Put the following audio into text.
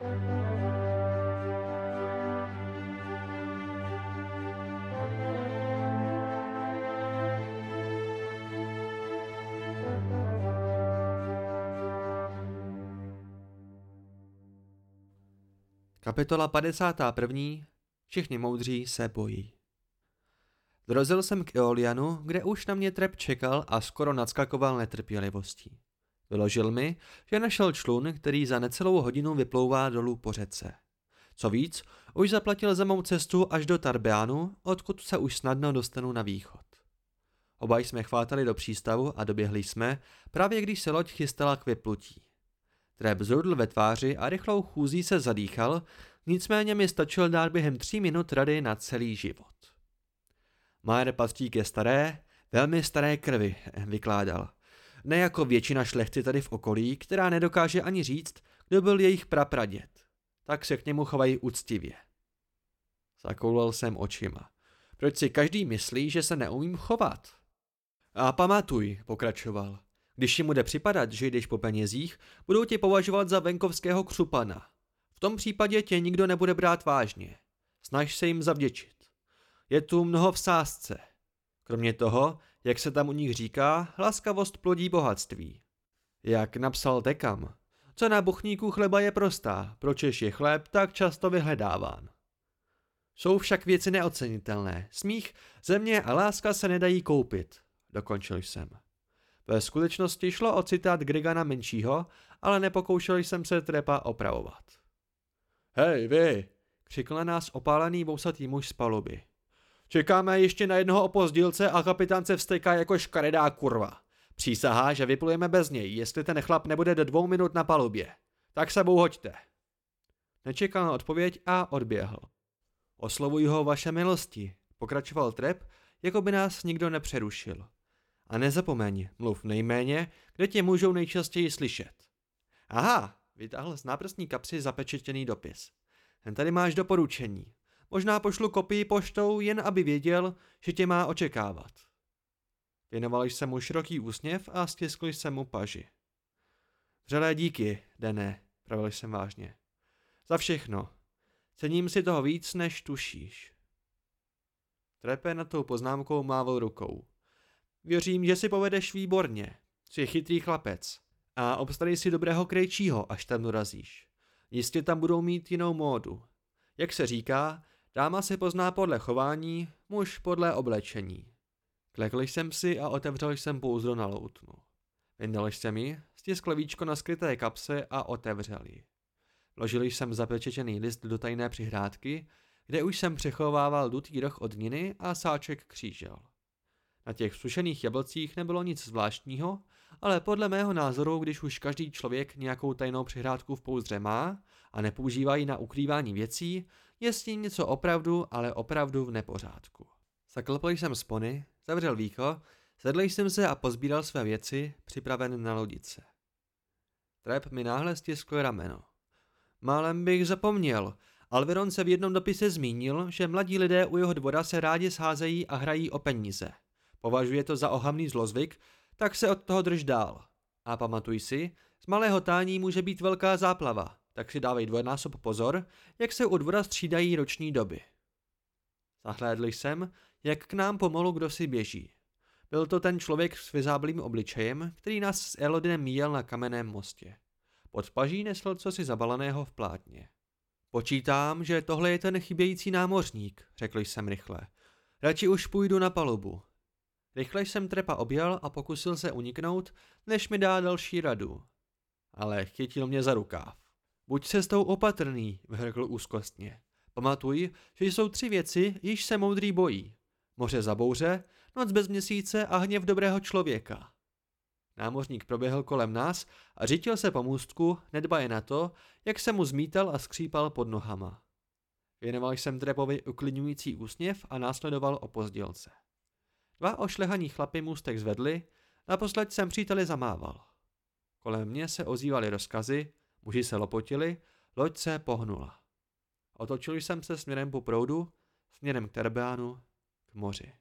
Kapitola 51. Všichni moudří se bojí. Drozil jsem k Eolianu, kde už na mě trep čekal a skoro nadskakoval netrpělivostí. Vyložil mi, že našel člun, který za necelou hodinu vyplouvá dolů po řece. Co víc, už zaplatil za mou cestu až do Tarbeanu, odkud se už snadno dostanu na východ. Oba jsme chvátali do přístavu a doběhli jsme, právě když se loď chystala k vyplutí. Treb zrudl ve tváři a rychlou chůzí se zadýchal, nicméně mi stačil dát během tří minut rady na celý život. Majer patří ke staré, velmi staré krvi, vykládal. Ne jako většina šlechty tady v okolí, která nedokáže ani říct, kdo byl jejich prapraděd. Tak se k němu chovají úctivě. Zakoulal jsem očima. Proč si každý myslí, že se neumím chovat? A pamatuj, pokračoval. Když jim bude připadat, že jdeš po penězích, budou tě považovat za venkovského křupana. V tom případě tě nikdo nebude brát vážně. Snaž se jim zavděčit. Je tu mnoho v sázce. Kromě toho, jak se tam u nich říká, laskavost plodí bohatství. Jak napsal Tekam, co na buchníku chleba je prostá, pročež je chléb tak často vyhledáván. Jsou však věci neocenitelné. Smích, země a láska se nedají koupit, dokončil jsem. Ve skutečnosti šlo o citát Grigana menšího, ale nepokoušel jsem se trepa opravovat. Hej, vy, křikl na nás opálený vousatý muž z paluby. Čekáme ještě na jednoho opozdilce a kapitán se vsteká jako škaredá kurva. Přísahá, že vyplujeme bez něj, jestli ten chlap nebude do dvou minut na palubě. Tak sebou hoďte. Nečekal na odpověď a odběhl. Oslovuji ho vaše milosti, pokračoval Trep, jako by nás nikdo nepřerušil. A nezapomeň, mluv nejméně, kde tě můžou nejčastěji slyšet. Aha, vytáhl z náprstní kapsy zapečetěný dopis. Jen tady máš doporučení. Možná pošlu kopii poštou, jen aby věděl, že tě má očekávat. Věnoval jsem mu široký úsměv a stiskl jsem mu paži. Vřelé díky, Dené, pravil jsem vážně. Za všechno. Cením si toho víc, než tušíš. Trepe na tou poznámkou mával rukou. Věřím, že si povedeš výborně. Jsi chytrý chlapec. A obstarej si dobrého krejčího, až tam dorazíš. Jistě tam budou mít jinou módu. Jak se říká, dáma se pozná podle chování, muž podle oblečení. Klekl jsem si a otevřel jsem pouzdro na loutnu. Vyndal jsem ji, stiskl víčko na skryté kapse a otevřel ji. Vložil jsem zapečečený list do tajné přihrádky, kde už jsem přechovával dutý roh od niny a sáček křížel. Na těch sušených jablcích nebylo nic zvláštního, ale podle mého názoru, když už každý člověk nějakou tajnou přihrádku v pouzdře má a nepoužívá ji na ukrývání věcí, je s tím něco opravdu, ale opravdu v nepořádku. Zaklopil jsem spony, zavřel víko, sedl jsem se a pozbíral své věci, připraven na lodice. Trep mi náhle stiskl rameno. Málem bych zapomněl. Alveron se v jednom dopise zmínil, že mladí lidé u jeho dvora se rádi scházejí a hrají o peníze. Považuje to za ohavný zlozvyk, tak se od toho drž dál. A pamatuj si, z malého tání může být velká záplava, tak si dávej dvojnásob pozor, jak se u dvora střídají roční doby. Zahlédl jsem, jak k nám pomalu kdo si běží. Byl to ten člověk s vyzáblým obličejem, který nás s Elodinem míjel na kamenném mostě. Pod paží nesl cosi zabaleného v plátně. Počítám, že tohle je ten chybějící námořník, řekl jsem rychle. Radši už půjdu na palubu. Rychle jsem trepa objel a pokusil se uniknout, než mi dá další radu. Ale chytil mě za rukáv. Buď se s tou opatrný, vyhrkl úzkostně. Pamatuj, že jsou tři věci, již se moudrý bojí. Moře za bouře, noc bez měsíce a hněv dobrého člověka. Námořník proběhl kolem nás a řítil se po můstku, nedbaje na to, jak se mu zmítal a skřípal pod nohama. Věnoval jsem Trepovi uklidňující úsměv a následoval o pozdělce. Dva ošlehaní chlapy můstek zvedli, naposled jsem příteli zamával. Kolem mě se ozývaly rozkazy, muži se lopotili, loď se pohnula. Otočil jsem se směrem po proudu, směrem k Terbeánu, k moři.